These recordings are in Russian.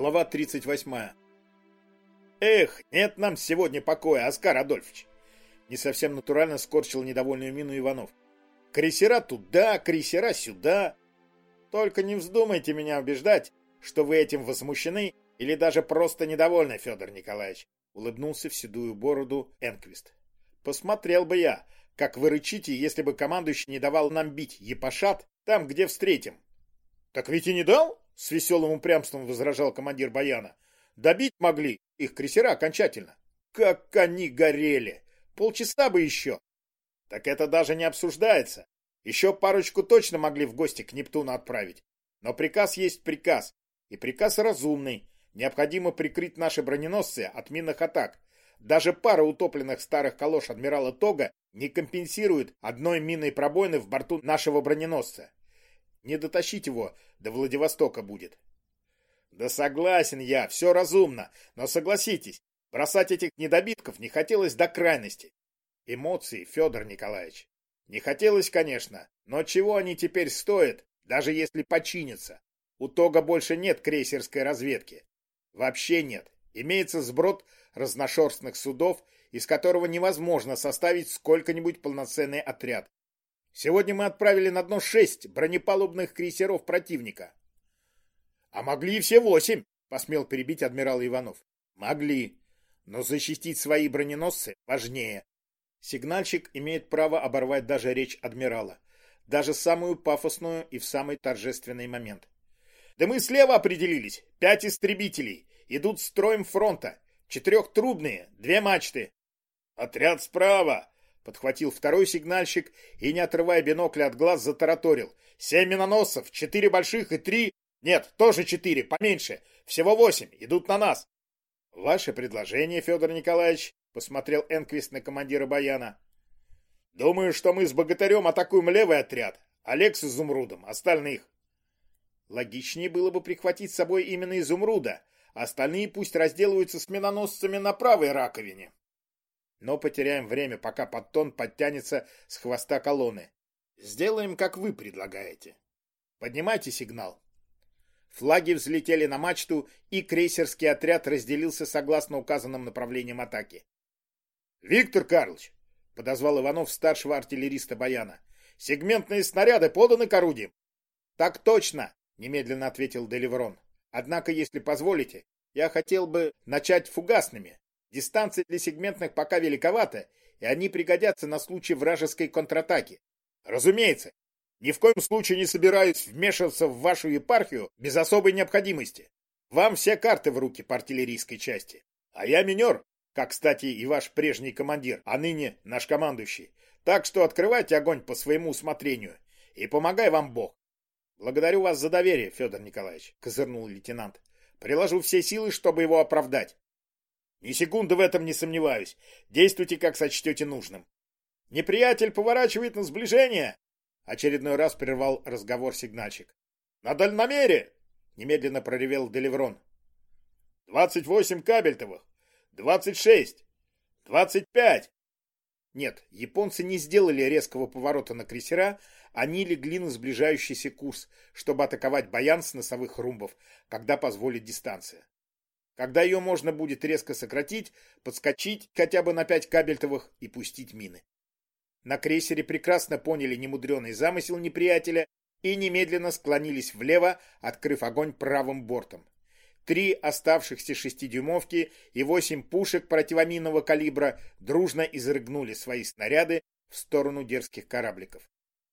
Глава 38. Эх, нет нам сегодня покоя, Оскар Адольфович. Не совсем натурально скорчил недовольную мину Иванов. Крейсера туда, крейсера сюда. Только не вздумайте меня убеждать, что вы этим возмущены или даже просто недовольны, Федор Николаевич. Улыбнулся в седую бороду Энквист. Посмотрел бы я, как вы рычите, если бы командующий не давал нам бить Епошат там, где встретим. Так ведь и не дал? С веселым упрямством возражал командир Баяна. Добить могли их крейсера окончательно. Как они горели! Полчаса бы еще. Так это даже не обсуждается. Еще парочку точно могли в гости к Нептуну отправить. Но приказ есть приказ. И приказ разумный. Необходимо прикрыть наши броненосцы от минных атак. Даже пара утопленных старых калош адмирала Тога не компенсирует одной минной пробоины в борту нашего броненосца. Не дотащить его до Владивостока будет. Да согласен я, все разумно, но согласитесь, бросать этих недобитков не хотелось до крайности. Эмоции, Федор Николаевич. Не хотелось, конечно, но чего они теперь стоят, даже если починятся? У Тога больше нет крейсерской разведки. Вообще нет. Имеется сброд разношерстных судов, из которого невозможно составить сколько-нибудь полноценный отряд. Сегодня мы отправили на дно шесть бронепалубных крейсеров противника. — А могли и все восемь, — посмел перебить адмирал Иванов. — Могли. Но защитить свои броненосцы важнее. Сигнальщик имеет право оборвать даже речь адмирала, даже самую пафосную и в самый торжественный момент. Да мы слева определились. Пять истребителей. Идут строем фронта. Четырехтрубные, две мачты. Отряд справа, Подхватил второй сигнальщик и, не отрывая бинокля от глаз, затараторил. «Семь миноносцев, четыре больших и три... Нет, тоже четыре, поменьше. Всего восемь, идут на нас». «Ваше предложение, Федор Николаевич», — посмотрел Энквист на командира Баяна. «Думаю, что мы с Богатырем атакуем левый отряд, Олег с Изумрудом, остальных». Логичнее было бы прихватить с собой именно Изумруда, остальные пусть разделываются с миноносцами на правой раковине но потеряем время, пока подтон подтянется с хвоста колонны. Сделаем, как вы предлагаете. Поднимайте сигнал. Флаги взлетели на мачту, и крейсерский отряд разделился согласно указанным направлениям атаки. «Виктор Карлович!» — подозвал Иванов старшего артиллериста Баяна. «Сегментные снаряды поданы к орудиям!» «Так точно!» — немедленно ответил Деливрон. «Однако, если позволите, я хотел бы начать фугасными. Дистанция для сегментных пока великовата, и они пригодятся на случай вражеской контратаки. Разумеется, ни в коем случае не собираюсь вмешиваться в вашу епархию без особой необходимости. Вам все карты в руки по артиллерийской части. А я минер, как, кстати, и ваш прежний командир, а ныне наш командующий. Так что открывайте огонь по своему усмотрению. И помогай вам Бог. Благодарю вас за доверие, Федор Николаевич, козырнул лейтенант. Приложу все силы, чтобы его оправдать. Ни секунды в этом не сомневаюсь. Действуйте, как сочтете нужным. Неприятель поворачивает на сближение. Очередной раз прервал разговор сигнальщик. На дальномере! Немедленно проревел Деливрон. Двадцать восемь кабельтовых. Двадцать шесть. Двадцать пять. Нет, японцы не сделали резкого поворота на крейсера, они легли на сближающийся курс, чтобы атаковать баян с носовых румбов, когда позволит дистанция. Когда ее можно будет резко сократить, подскочить хотя бы на пять кабельтовых и пустить мины. На крейсере прекрасно поняли немудреный замысел неприятеля и немедленно склонились влево, открыв огонь правым бортом. Три оставшихся шестидюймовки и восемь пушек противоминного калибра дружно изрыгнули свои снаряды в сторону дерзких корабликов.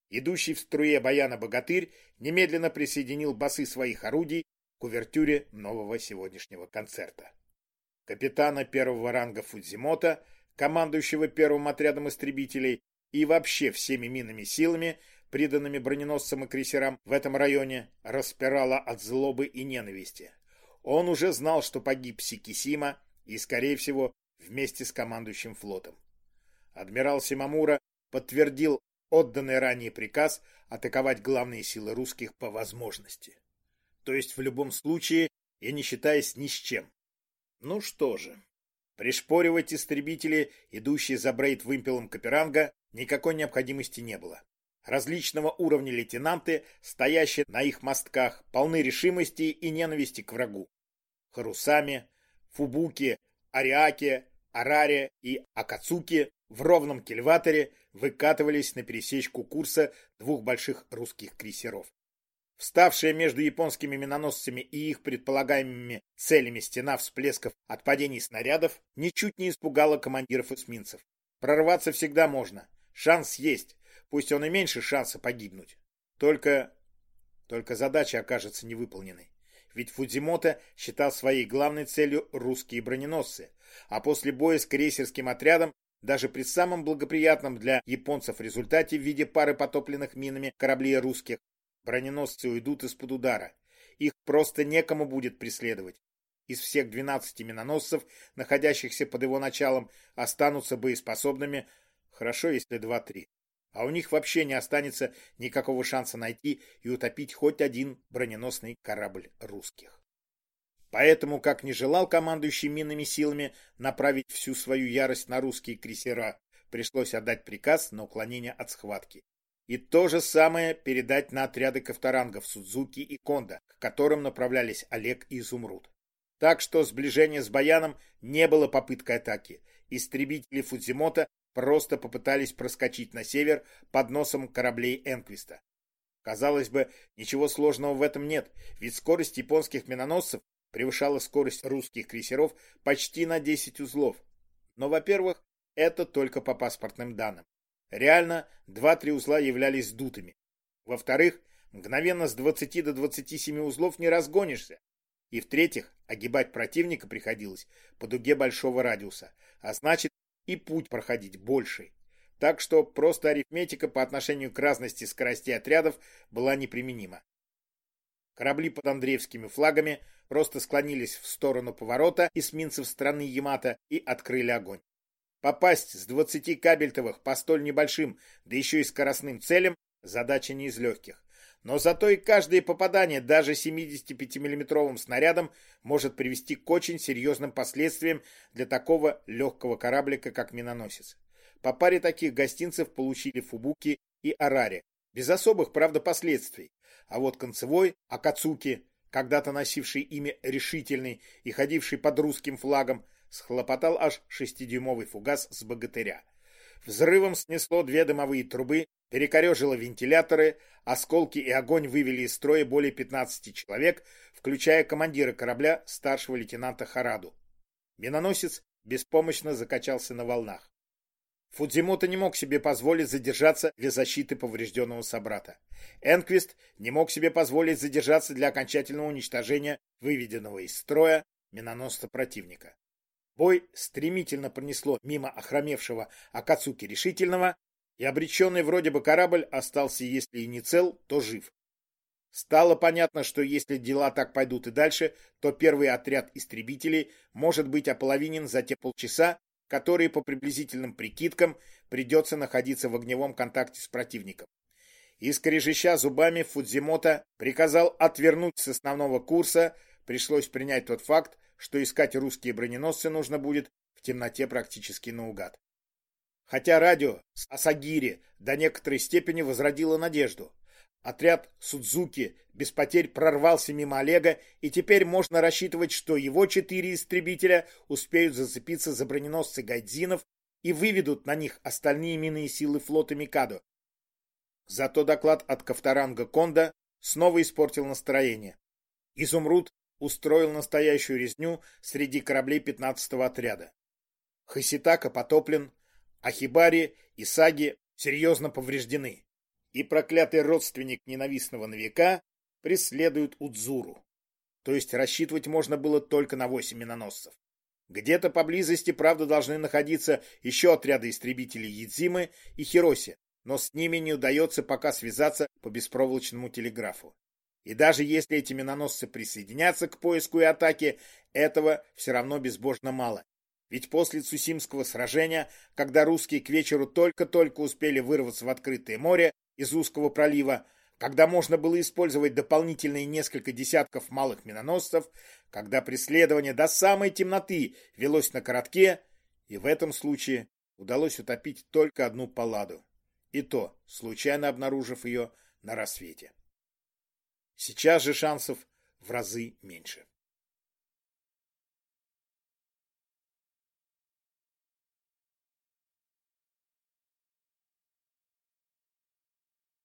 Идущий в струе баяна богатырь немедленно присоединил басы своих орудий к увертюре нового сегодняшнего концерта. Капитана первого ранга Фудзимота, командующего первым отрядом истребителей и вообще всеми минными силами, приданными броненосцам и крейсерам в этом районе, распирала от злобы и ненависти. Он уже знал, что погиб Сикисима и, скорее всего, вместе с командующим флотом. Адмирал Симамура подтвердил отданный ранее приказ атаковать главные силы русских по возможности то есть в любом случае и не считаясь ни с чем. Ну что же, пришпоривать истребители, идущие за брейд-вымпелом Каперанга, никакой необходимости не было. Различного уровня лейтенанты, стоящие на их мостках, полны решимости и ненависти к врагу. Харусами, Фубуки, Ариаке, Араре и Акацуки в ровном кильваторе выкатывались на пересечку курса двух больших русских крейсеров. Вставшая между японскими миноносцами и их предполагаемыми целями стена всплесков от падений снарядов ничуть не испугала командиров эсминцев. Прорваться всегда можно. Шанс есть, пусть он и меньше шанса погибнуть. Только... Только задача окажется невыполненной. Ведь Фудзимото считал своей главной целью русские броненосцы, а после боя с крейсерским отрядом даже при самом благоприятном для японцев результате в виде пары потопленных минами кораблей русских, броненосцы уйдут из-под удара. Их просто некому будет преследовать. Из всех 12 миноносцев, находящихся под его началом, останутся боеспособными, хорошо, если 2-3. А у них вообще не останется никакого шанса найти и утопить хоть один броненосный корабль русских. Поэтому, как не желал командующий минными силами направить всю свою ярость на русские крейсера, пришлось отдать приказ на уклонение от схватки. И то же самое передать на отряды ковторангов Судзуки и Конда, к которым направлялись Олег и Изумруд. Так что сближение с Баяном не было попыткой атаки. Истребители Фудзимота просто попытались проскочить на север под носом кораблей Энквиста. Казалось бы, ничего сложного в этом нет, ведь скорость японских миноносцев превышала скорость русских крейсеров почти на 10 узлов. Но, во-первых, это только по паспортным данным. Реально, 2-3 узла являлись дутыми. Во-вторых, мгновенно с 20 до 27 узлов не разгонишься. И в-третьих, огибать противника приходилось по дуге большого радиуса, а значит и путь проходить больший. Так что просто арифметика по отношению к разности скоростей отрядов была неприменима. Корабли под Андреевскими флагами просто склонились в сторону поворота эсминцев страны Ямато и открыли огонь. Попасть с 20 кабельтовых по столь небольшим, да еще и скоростным целям, задача не из легких. Но зато и каждое попадание даже 75-миллиметровым снарядом может привести к очень серьезным последствиям для такого легкого кораблика, как миноносец. По паре таких гостинцев получили Фубуки и Арари, без особых, правда, последствий. А вот концевой Акацуки, когда-то носивший имя Решительный и ходивший под русским флагом, схлопотал аж шестидюймовый фугас с богатыря. Взрывом снесло две дымовые трубы, перекорежило вентиляторы, осколки и огонь вывели из строя более 15 человек, включая командира корабля старшего лейтенанта Хараду. Миноносец беспомощно закачался на волнах. Фудзимото не мог себе позволить задержаться для защиты поврежденного собрата. Энквист не мог себе позволить задержаться для окончательного уничтожения выведенного из строя миноносца противника. Бой стремительно пронесло мимо охромевшего Акацуки решительного, и обреченный вроде бы корабль остался, если и не цел, то жив. Стало понятно, что если дела так пойдут и дальше, то первый отряд истребителей может быть ополовинен за те полчаса, которые по приблизительным прикидкам придется находиться в огневом контакте с противником. Искрежеща зубами Фудзимото приказал отвернуть с основного курса, пришлось принять тот факт, что искать русские броненосцы нужно будет в темноте практически наугад. Хотя радио с Асагири до некоторой степени возродило надежду. Отряд Судзуки без потерь прорвался мимо Олега, и теперь можно рассчитывать, что его четыре истребителя успеют зацепиться за броненосцы Гайдзинов и выведут на них остальные минные силы флота Микадо. Зато доклад от Ковторанга Конда снова испортил настроение. Изумруд устроил настоящую резню среди кораблей 15-го отряда. Хаситака потоплен, Ахибари и Саги серьезно повреждены и проклятый родственник ненавистного новика преследует Удзуру. То есть рассчитывать можно было только на восемь миноносцев. Где-то поблизости, правда, должны находиться еще отряды истребителей Едзимы и Хироси, но с ними не удается пока связаться по беспроволочному телеграфу. И даже если эти миноносцы присоединятся к поиску и атаке, этого все равно безбожно мало. Ведь после Цусимского сражения, когда русские к вечеру только-только успели вырваться в открытое море, из узкого пролива, когда можно было использовать дополнительные несколько десятков малых миноносцев, когда преследование до самой темноты велось на коротке, и в этом случае удалось утопить только одну палладу, и то, случайно обнаружив ее на рассвете. Сейчас же шансов в разы меньше.